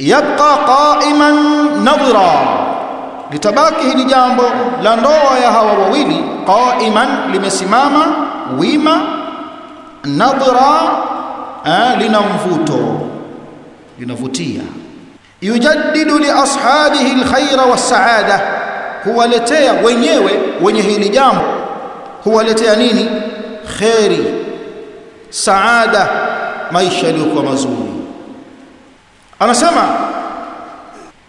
yabqa qa'iman nadhira. Litabaki hili jambo la ndoa ya hawa wawili qa'iman limesimama wima nadhira lina mvuto linavutia. Yujaddidu li ashabihi alkhaira was-saada huwaletea wenyewe wenye hili jambo huwaletea nini? Khairi saada maisha yaliyokuwa mazuri anasema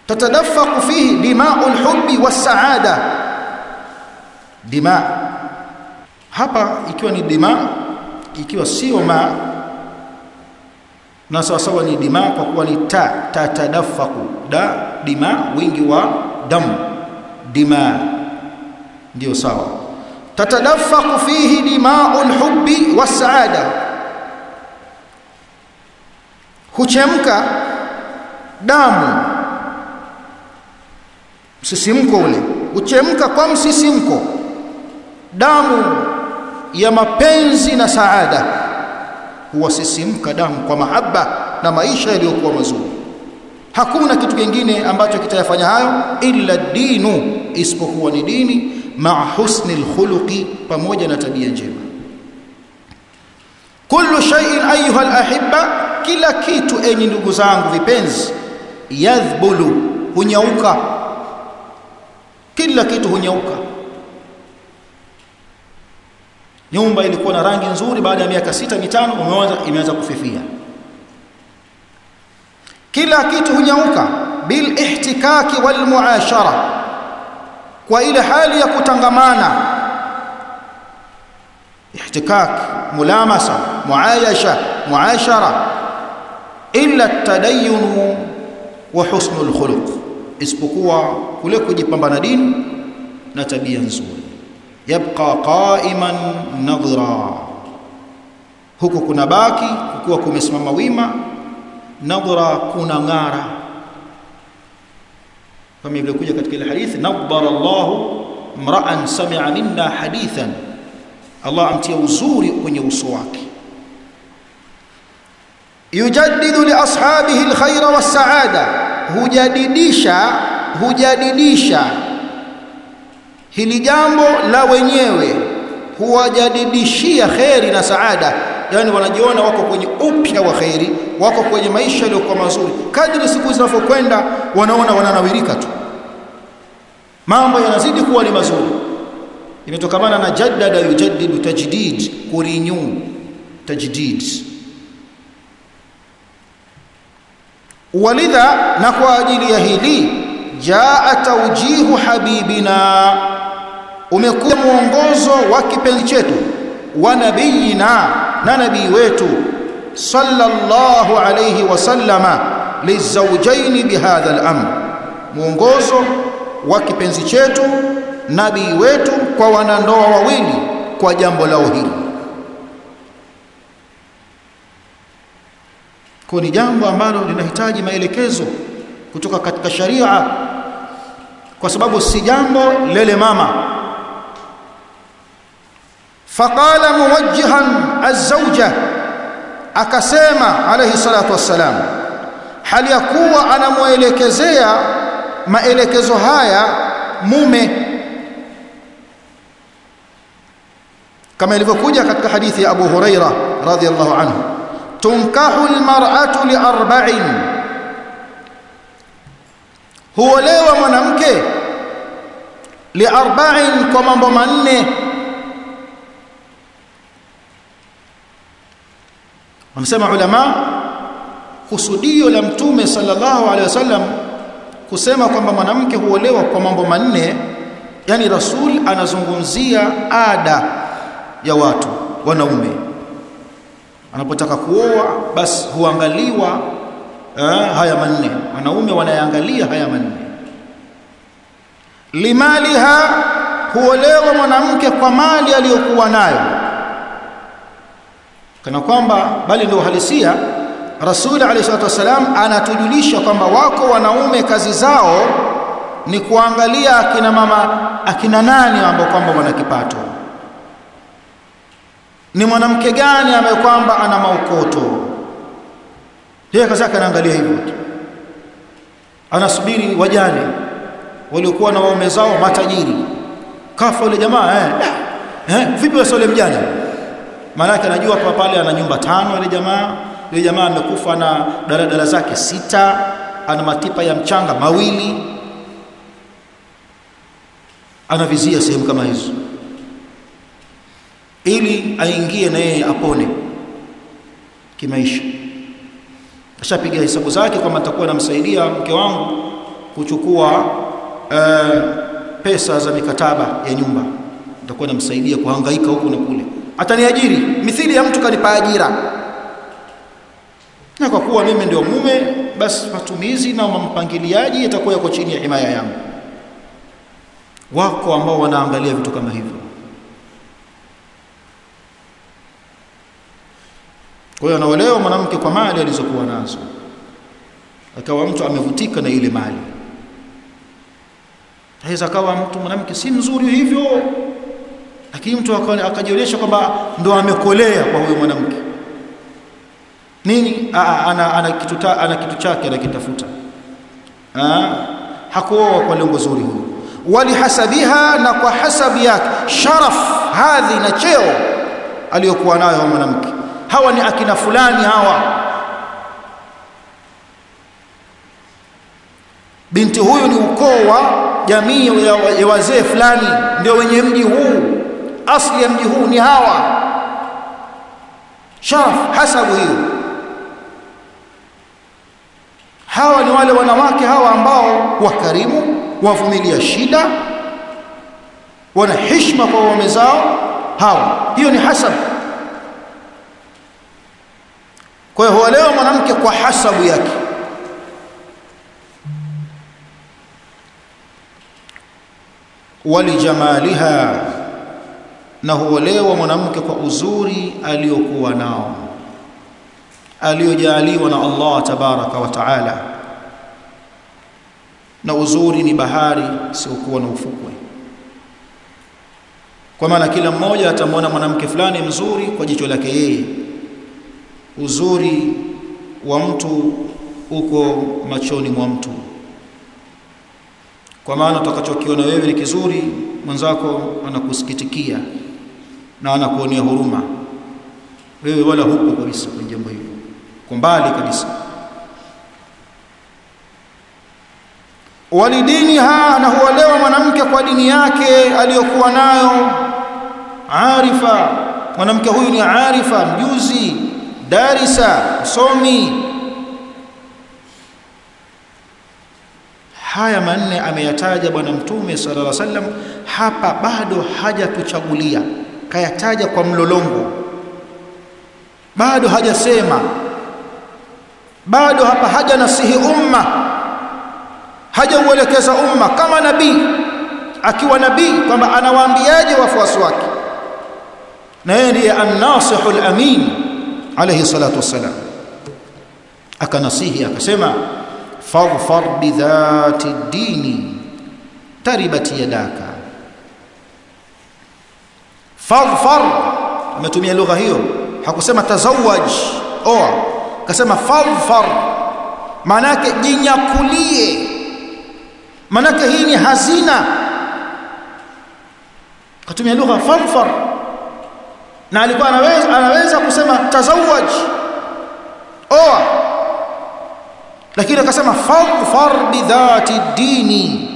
tatadaffaqu fihi dima'u hubbi was-saada dima hapa ikiwa ni dima ikiwa sio ma na sawa sawa ni dima kwa kuwa ni ta tatadaffaqu da dima wingi wa damu. Dima ndio sawa. Tatadaffaqu fihi dima'u hubbi was-saada huchemka damu. Msisimko ule. Uchemka kwa msisimko. Damu ya mapenzi na saada. Huwasisimka damu kwa mahaba na maisha yaliyokuwa mazuri. Hakuna kitu kingine ambacho kitayafanya hayo illa dinu isipokuwa ni dini maa husni lkhuluqi pamoja na tabia njema. Kullu shay'in ayuha alahibba kila kitu enyi ndugu zangu vipenzi yadhbulu hunyauka. Kila kitu hunyauka. Nyumba ilikuwa na rangi nzuri baada ya miaka sita mitano umeanza imeanza kufifia. Kila kitu hunyauka. Bil ihtikaki wal muashara kwa ile hali ya kutangamana. Ihtikak mulamasa muayasha muashara. Illa tadayyun wa husnul khuluq isipokuwa kule kujipambana dini na tabia nzuri yabqa qa'iman nadhira huko kuna baki kukiwa kumesimama wima nadhira kuna ngara kama ilivyokuja katika ile hadithi nadhara Allah mra'an sami'a minna hadithan Allah amtia uzuri kwenye uso wake yujaddidu li ashabihi alkhayra was-sa'ada hujadidisha hujadidisha hili jambo la wenyewe huwajadidishia kheri na saada. Yani wanajiona wako kwenye upya wa kheri wako kwenye maisha yaliyokuwa mazuri. Kadri siku zinavyokwenda wanaona wananawirika tu. Mambo yanazidi kuwa ni mazuri. Imetokamana na jaddada yujaddidu tajdid kurinyu tajdid walidha na kwa ajili ya hili jaa taujihu habibina. Umekuwa mwongozo wa kipenzi chetu wa nabiyina na nabii wetu sallallahu alayhi wasallama lizawjaini bihadha al-amr. Mwongozo wa kipenzi chetu nabii wetu kwa wanandoa wawili kwa jambo lao hili kwa ni jambo ambalo linahitaji maelekezo kutoka katika sharia kwa sababu si jambo lele mama. Faqala muwajjihan az-zawja akasema alayhi salatu wassalam hali ya kuwa anamwelekezea maelekezo haya mume? Kama ilivyokuja katika hadithi ya Abu Huraira radhiyallahu anhu tunkahu almar'atu liarba'in huolewa mwanamke liarba'in kwa mambo manne. Wamesema ulama kusudio la mtume sallallahu alaihi wasallam kusema kwamba mwanamke huolewa kwa mambo manne yani rasul anazungumzia ada ya watu wanaume anapotaka kuoa basi huangaliwa eh, haya manne. Wanaume wanayaangalia haya manne. Limaliha huolewa mwanamke kwa mali aliyokuwa nayo. Kana kwamba bali ndio uhalisia Rasul alayhi salatu wasalam anatujulisha kwamba wako wanaume kazi zao ni kuangalia akina mama akina nani ambao kwamba wana kipato ni mwanamke gani ambaye kwamba ana maukoto? Yeye kaza anaangalia hivyo anasubiri wajane waliokuwa na waume zao matajiri. Kafa yule jamaa eh, eh vipi wasio yule mjane? Maana anajua kwa pale ana nyumba tano yule jamaa. Yule jamaa amekufa na daladala zake sita. Ana matipa ya mchanga mawili. Anavizia sehemu kama hizo ili aingie na yeye apone kimaisha. Ashapiga hesabu zake kwamba atakuwa anamsaidia mke wangu kuchukua uh, pesa za mikataba ya nyumba. Atakuwa namsaidia kuhangaika huku na kule. Ataniajiri mithili ya mtu kanipa ajira. Na kwa kuwa mimi ndio mume basi matumizi na mpangiliaji yatakuwa yako chini ya himaya yangu. Wako ambao wanaangalia vitu kama hivyo kwa hiyo anaolewa mwanamke kwa mali alizokuwa nazo. Akawa mtu amevutika na ile mali. Aweza akawa mtu mwanamke si mzuri hivyo. Lakini mtu akajionyesha kwamba ndo amekolea kwa huyo mwanamke. Nini? Ana, ana, ana, kitu ta, ana kitu chake anakitafuta. Hakuoa kwa lengo zuri huyo. Walihasabiha na kwa hasabi yake sharaf hadhi na cheo aliyokuwa nayo mwanamke hawa ni akina fulani hawa. Binti huyu ni ukoo wa jamii ya, wazee fulani ndio wenye mji huu. Asli ya mji huu ni hawa. Sharaf hasabu hiyo. Hawa ni wale wanawake hawa ambao wakarimu wavumilia shida wana heshima kwa waume zao hawa. Hiyo ni hasabu kwa hiyo huolewa mwanamke kwa hasabu yake. Walijamaliha na huolewa mwanamke kwa uzuri aliyokuwa nao aliyojaliwa na Allah tabaraka wa taala. Na uzuri ni bahari siokuwa na ufukwe. Kwa maana kila mmoja atamwona mwanamke fulani mzuri kwa jicho lake yeye uzuri wa mtu uko machoni mwa mtu. Kwa maana utakachokiona wewe ni kizuri mwenzako anakusikitikia na anakuonea huruma. Wewe wala huko kabisa kwenye jambo hilo. Kwa mbali kabisa. Walidiniha na huolewa mwanamke kwa dini yake aliyokuwa nayo. Arifa mwanamke huyu ni arifa mjuzi darisa somi haya manne ameyataja bwana mtume sallallahu alaihi wasallam. Hapa bado hajatuchagulia kayataja kwa mlolongo. Bado hajasema. Bado hapa haja nasihi umma. Hajauelekeza umma kama nabii. Akiwa nabii kwamba anawaambiaje wafuasi wake? Na yeye ndiye an-nasihul amin عليه الصلاة والسلام. أكنصيه أكسما فاغفر بذات الدين تربت يداك. فاغفر. ما تمي اللغة هي حق سما تزوج. أو كسما فاغفر. معناك دنيا كلية. معناك هيني هزينة. كتمي اللغة فاغفر. Na alikuwa anaweza anaweza kusema tazawaj oa. Lakini akasema faghfar bidhati dini.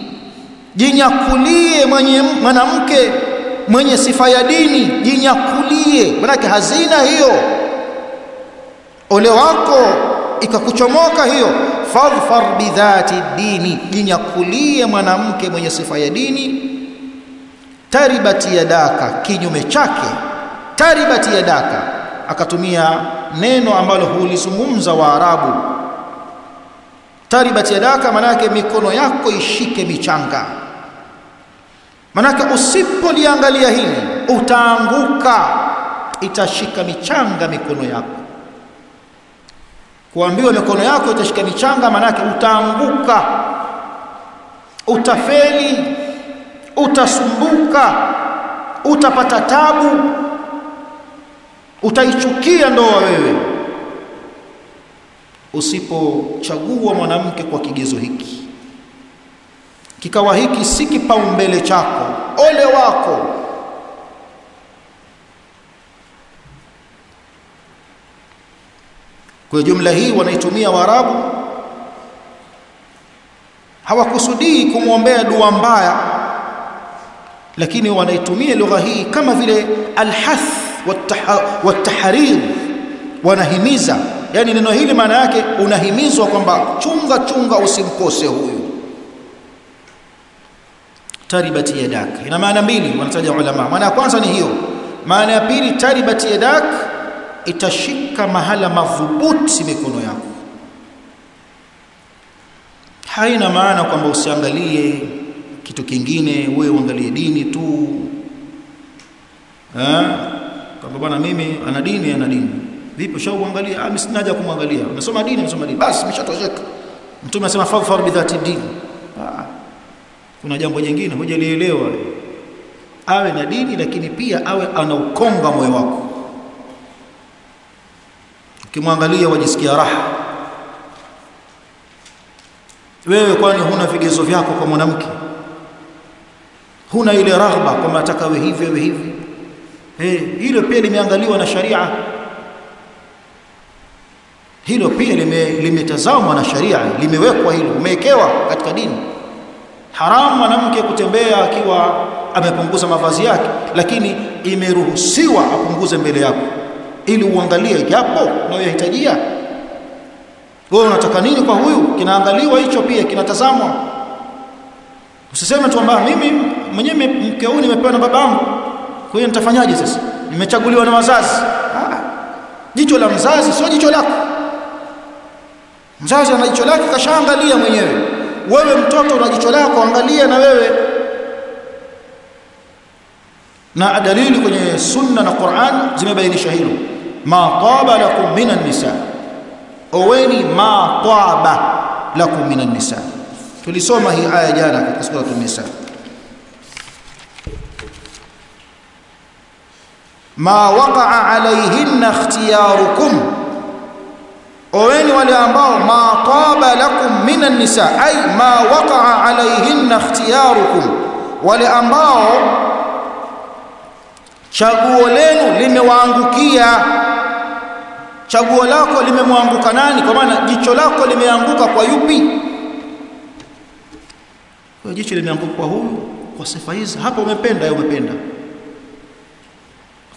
Jinyakulie mwenye mwanamke mwenye sifa ya dini. Jinyakulie. Manake hazina hiyo. Ole wako ikakuchomoka hiyo. Faghfar bidhati dini. Jinyakulie mwanamke mwenye sifa ya dini. Taribati yadaka kinyume chake taribati yadaka. Akatumia neno ambalo hulizungumza waarabu. Taribati yadaka manake mikono yako ishike michanga. Manake usipoliangalia hili utaanguka itashika michanga mikono yako. Kuambiwa mikono yako itashika michanga manake utaanguka utafeli utasumbuka utapata tabu utaichukia ndoa wewe. Usipochagua mwanamke kwa kigezo hiki. Kikawa hiki si kipaumbele chako ole wako. Kwa jumla hii wanaitumia waarabu. Hawakusudii kumwombea dua mbaya lakini wanaitumia lugha hii kama vile alhath watahrir wanahimiza. Yani neno hili maana yake unahimizwa kwamba chunga chunga usimkose huyu. Taribati yadak. Ina maana mbili wanataja ulama. Maana ya kwanza ni hiyo. Maana ya pili taribati yadak itashika mahala madhubuti mikono yako. Haina maana kwamba usiangalie kitu kingine wewe uangalie dini tu. Eh kwamba bwana mimi ana dini ana dini. Vipi ushauangalia ah msina haja kumwangalia. Unasoma dini unasoma dini. Basi umeshatosheka mtume anasema fadhfar bi dhati din. Ah kuna jambo jingine hujalielewa awe na dini lakini pia awe anaukonga moyo wako. Ukimwangalia wajisikia raha. Wewe kwani huna vigezo vyako kwa mwanamke? Huna ile raghba kwamba nataka we hivi we hivi eh hilo pia limeangaliwa na sharia. Hilo pia limetazamwa na sharia. Limewekwa hilo umewekewa katika dini. Haramu mwanamke kutembea akiwa amepunguza mavazi yake lakini imeruhusiwa apunguze mbele yako ili uangalie japo unayohitajia wewe unataka nini kwa huyu? Kinaangaliwa hicho pia kinatazamwa. Usiseme tu kwamba mimi mwenyewe mke huyu nimepewa na babangu kwa hiyo nitafanyaje sasa? Nimechaguliwa na wazazi. Ah jicho la mzazi sio jicho lako. Mzazi ana jicho lake kashaangalia mwenyewe. Wewe mtoto una jicho lako angalia na wewe. Na dalili kwenye sunna na Qur'an zimebainisha hilo. Ma taba lakum minan nisa. Oweni ma taba lakum minan nisa. Tulisoma hii aya jana katika sura an-nisa ma waqa'a alayhinna ikhtiyarukum. Oweni wale ambao ma taba lakum minan nisa ay ma waqa'a alayhinna ikhtiyarukum. Wale ambao chaguo lenu limewaangukia. Chaguo lako limemwanguka nani? Kwa maana jicho lako limeanguka kwa yupi? Kwa jicho limeanguka kwa huyu kwa sifa hizi. Hapa umependa au umependa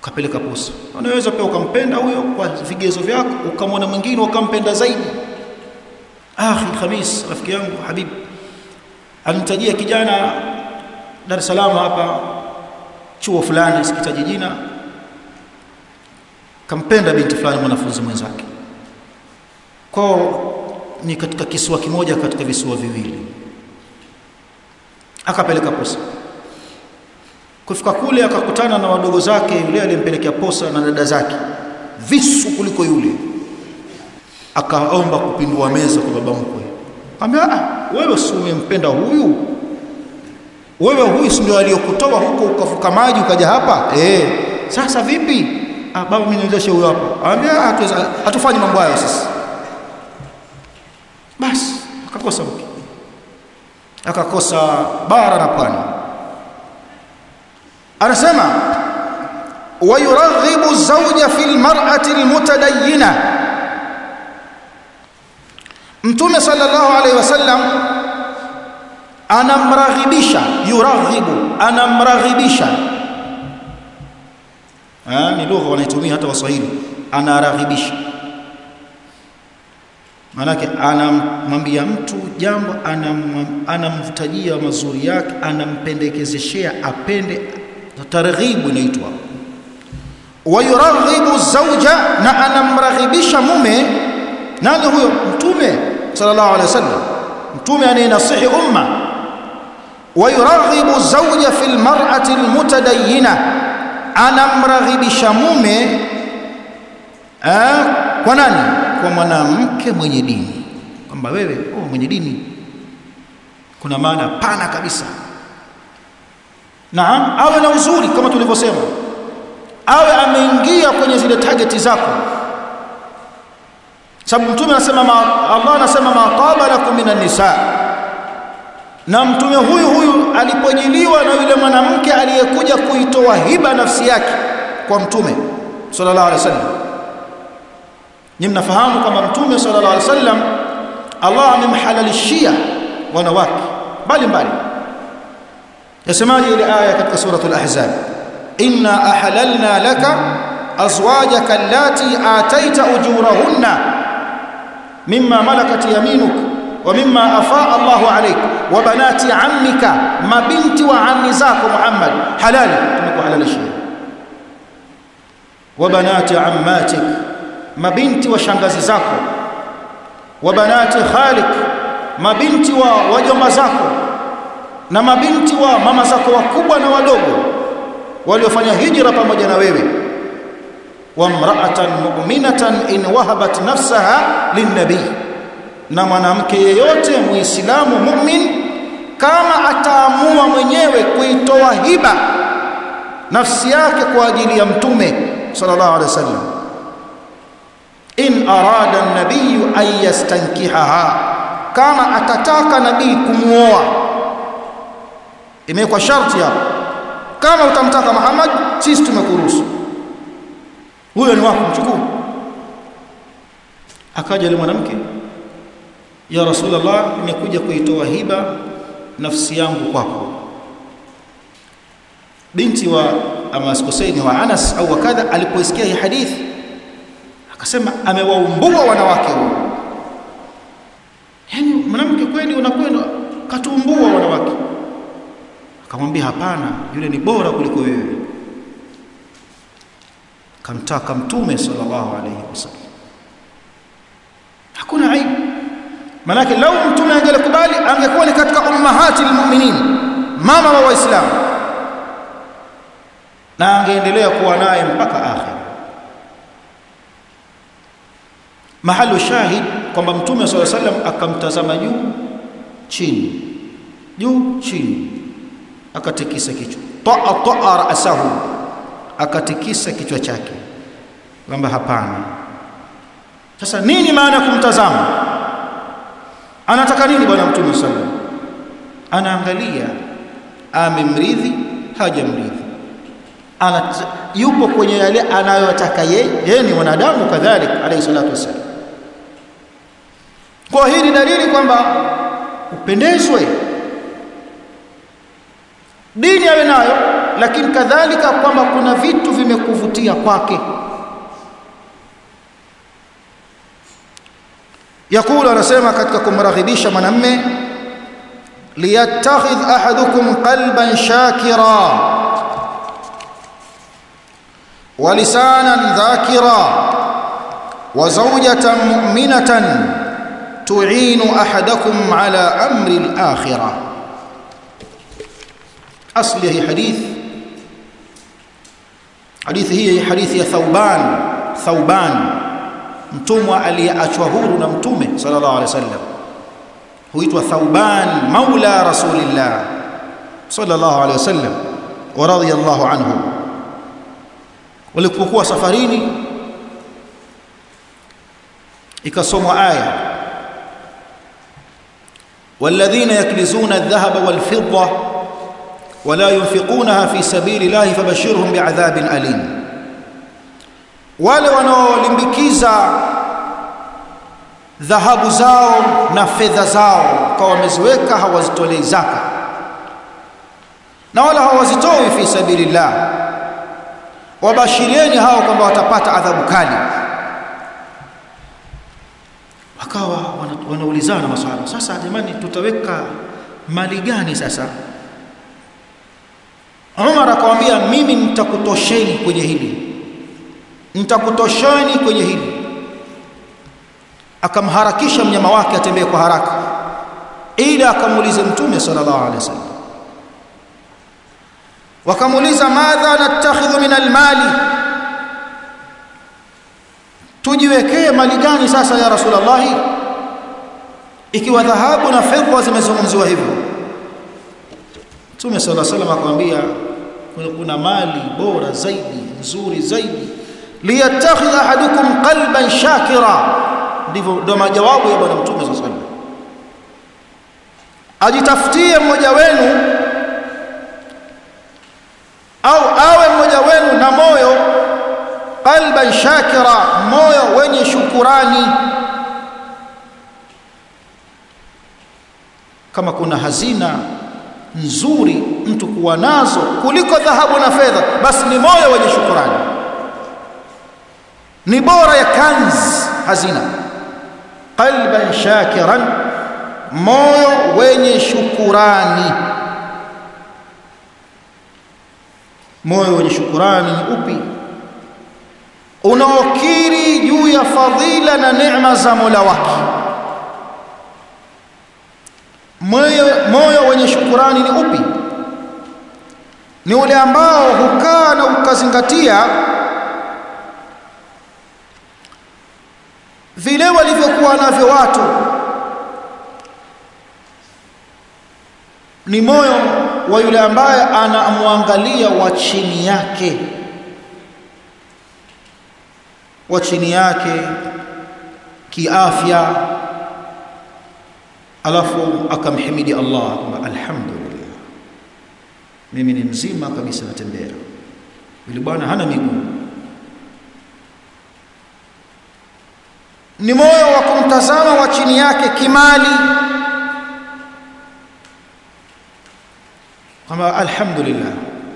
ukapeleka posa. Unaweza pia ukampenda huyo kwa vigezo vyako ukamwona mwingine ukampenda zaidi. Akhi Khamis rafiki yangu habibi alimtajia kijana Dar es Salaam hapa chuo fulani sikitaji jina. Kampenda binti fulani mwanafunzi mwenzake. Kwao ni katika kisiwa kimoja katika visiwa viwili. Akapeleka posa kufika kule akakutana na wadogo zake yule aliyempelekea posa na dada zake. Visu kuliko yule. Akaomba kupindua meza kwa baba mkwe. Akamwambia ah wewe si umempenda huyu? Wewe huyu si ndio aliyokutoa huko ukafuka maji ukaja hapa? Eh sasa vipi? Ah baba mimi niwezeshe huyo hapo. Anambia hatufanyi mambo hayo sisi. Basi akakosa mke. Akakosa bara na pwani anasema wayuraghibu zawja fil mar'ati almutadayyina. Mtume sallallahu alaihi wasallam anamraghibisha yuraghibu anamraghibisha. Ah ni lugha wanaitumia hata waswahili. Anaraghibisha. Manake anamwambia mtu jambo anamtajia mazuri yake anampendekezeshea apende targhibu inaitwa wayuraghibu zawja na anamraghibisha mume nani huyo mtume sallallahu alaihi wasallam. Mtume anayenasihi umma. Wayuraghibu zawja fil mar'ati almutadayyina anamraghibisha mume eh, kwa nani? Kwa mwanamke mwenye dini. Kwamba wewe oh mwenye dini. Kuna maana pana kabisa naam awe na uzuri kama tulivyosema. Awe ameingia kwenye zile target zako. Sababu mtume anasema Allah anasema taba lakum minan nisa. Na mtume huyu huyu alipojiliwa na yule mwanamke aliyekuja kuitoa hiba nafsi yake kwa mtume sallallahu alaihi wasallam. Ni mnafahamu kama mtume sallallahu alaihi wasallam Allah amemhalalishia wanawake mbalimbali yasemaje ile aya katika suratul ahzab inna ahalalna laka azwajaka allati ataita ujurahunna mimma malakat yaminuk wa mimma afaa Allahu alayk wa banati ammika mabinti wa ammi zako Muhammad halali tumekuhalalishia wa banati ammatik mabinti wa shangazi zako wa banati khalik mabinti wa wajomba zako na mabinti wa mama zako wakubwa na wadogo waliofanya hijra pamoja na wewe. Wa mra'atan mu'minatan in wahabat nafsaha linnabii na mwanamke yeyote muislamu mu'min kama ataamua mwenyewe kuitoa hiba nafsi yake kwa ajili ya mtume sallallahu alaihi wasallam. In arada an-nabiy an yastankihaha kama atataka nabii kumuoa imewekwa sharti hapo kama utamtaka Muhammad sisi tumekuruhusu. Huyo ni wako mchukuu akaja yule mwanamke ya rasulullah nimekuja kuitoa hiba nafsi yangu kwako. Binti wa ama sikusaini wa Anas au wakadha alipoisikia hii hadithi akasema amewaumbua wanawake huyo yani mwanamke kweli unakwenda wanawake akamwambia hapana yule ni bora kuliko wewe. Kamtaka mtume sallallahu alayhi wasallam. Hakuna aibu. Manake lau mtume angelikubali angekuwa ni katika ummahati almu'minin mama wa waislamu na angeendelea kuwa naye mpaka akhir. Mahalu shahid kwamba mtume sallallahu alayhi wasallam akamtazama juu chini juu chini akatikisa kichwa. Ta ta ra'sahu. Akatikisa kichwa chake. Kwamba hapana. Sasa nini maana ya kumtazama? Anataka nini bwana mtume sallallahu anaangalia amemridhi hajamridhi ana yupo kwenye yale anayotaka yeye yeye ni mwanadamu kadhalik alayhi salatu wasallam kwa hii ni dalili kwamba upendezwe dini awe nayo lakini kadhalika kwamba kuna vitu vimekuvutia kwake yakulu anasema katika kumraghibisha mwanamme liyattakhidh ahadukum qalban shakira wa lisanan dhakira wa zawjatan mu'minatan tu'inu ahadakum ala amri al-akhirah أصله حديث. حديث هي حديث يا ثوبان ثوبان. متوم وعلي أشوهور نمتومه صلى الله عليه وسلم. هويت ثوبان مولى رسول الله صلى الله عليه وسلم ورضي الله عنه. ولكوكوا سفريني. إكسوموا آية. والذين يكلزون الذهب والفضة wala yunfiqunaha fi sabili llahi fabashirhum biadhabin alim. Wale wanaolimbikiza dhahabu zao na fedha zao kwa wameziweka hawazitolei zaka na wala hawazitoi fi sabilillah wabashirieni hao kwamba watapata adhabu kali. Wakawa wanaulizana maswala sasa jamani tutaweka mali gani sasa? Umar akamwambia mimi nitakutosheni kwenye hili. Nitakutosheni kwenye hili. Akamharakisha mnyama wake atembee kwa haraka. Ili akamuulize mtume sallallahu alaihi wasallam. Wakamuuliza madha natakhidhu min almali? Tujiwekee mali gani sasa ya rasulullah ikiwa dhahabu na fedha zimezungumziwa hivyo. Mtume sallallahu alaihi wasallam akamwambia kuna mali bora zaidi nzuri zaidi. Liyattakhidh ahadukum qalban shakira. Ndivyo ndo majawabu ya bwana mtume sallallahu alaihi ajitafutie mmoja wenu au awe mmoja wenu na moyo qalban shakira moyo wenye shukurani. Kama kuna hazina nzuri mtu kuwa nazo kuliko dhahabu na fedha basi ni moyo wenye shukurani. Ni bora ya kanz hazina. Qalban shakiran moyo wenye shukurani. Moyo wenye shukurani ni upi? Unaokiri juu ya fadhila na neema za Mola wake moyo moyo wenye shukurani ni upi? Ni ule ambao hukaa na ukazingatia vile walivyokuwa navyo watu. Ni moyo wa yule ambaye anamwangalia wa chini yake. Wa chini yake kiafya alafu akamhimidi Allah kwamba alhamdulillah mimi ni mzima kabisa natembea yule bwana hana miguu ni moyo wa kumtazama wa chini yake kimali kwamba alhamdulillah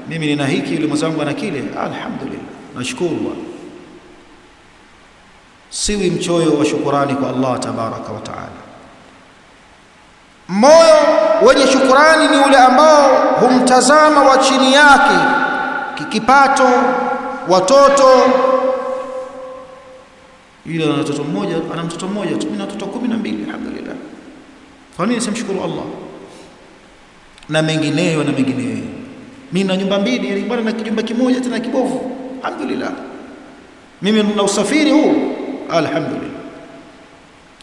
mimi nina hiki yule mwenzangu ana kile alhamdulillah nashukuru bwana siwi mchoyo wa shukurani kwa Allah tabaraka wa taala moyo wenye shukurani ni ule ambao humtazama wa chini yake kikipato watoto. Ila ana mtoto mmoja ana mtoto mmoja tu na watoto 12 alhamdulillah. Kwa nini simshukuru Allah? Na mengineyo na mengineyo. Mimi na nyumba mbili ili bwana na kijumba kimoja tena kibovu alhamdulillah. Mimi na usafiri huu alhamdulillah.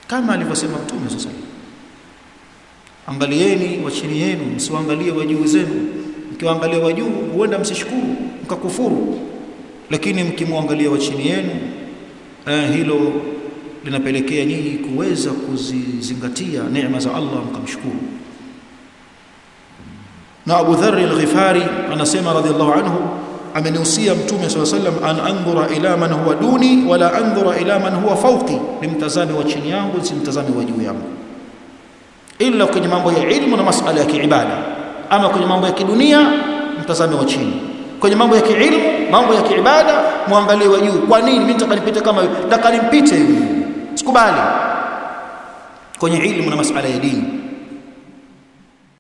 Kama alivyosema mtume sasa angalieni wa chini yenu msiwaangalie wa juu zenu. Mkiwaangalia wa juu huenda msishukuru mkakufuru. Lakini mkimwangalia wa chini yenu eh, hilo linapelekea nyinyi kuweza kuzizingatia neema za Allah mkamshukuru. Na Abu Dharr al-Ghifari anasema radhiallahu anhu amenihusia mtume swalla sallam an andhura ila man huwa duni wala andhura ila man huwa fawqi. Nimtazame wa chini yangu simtazame wa juu yangu ila kwenye mambo ya ilmu na masala ya kiibada. Ama kwenye mambo ya kidunia mtazame wa chini. Kwenye mambo ya kiilmu mambo ya kiibada muangalie wa juu. Kwa nini? Mimi nitakalipita kama hivi hivi. Sikubali. Kwenye ilmu na masala ya dini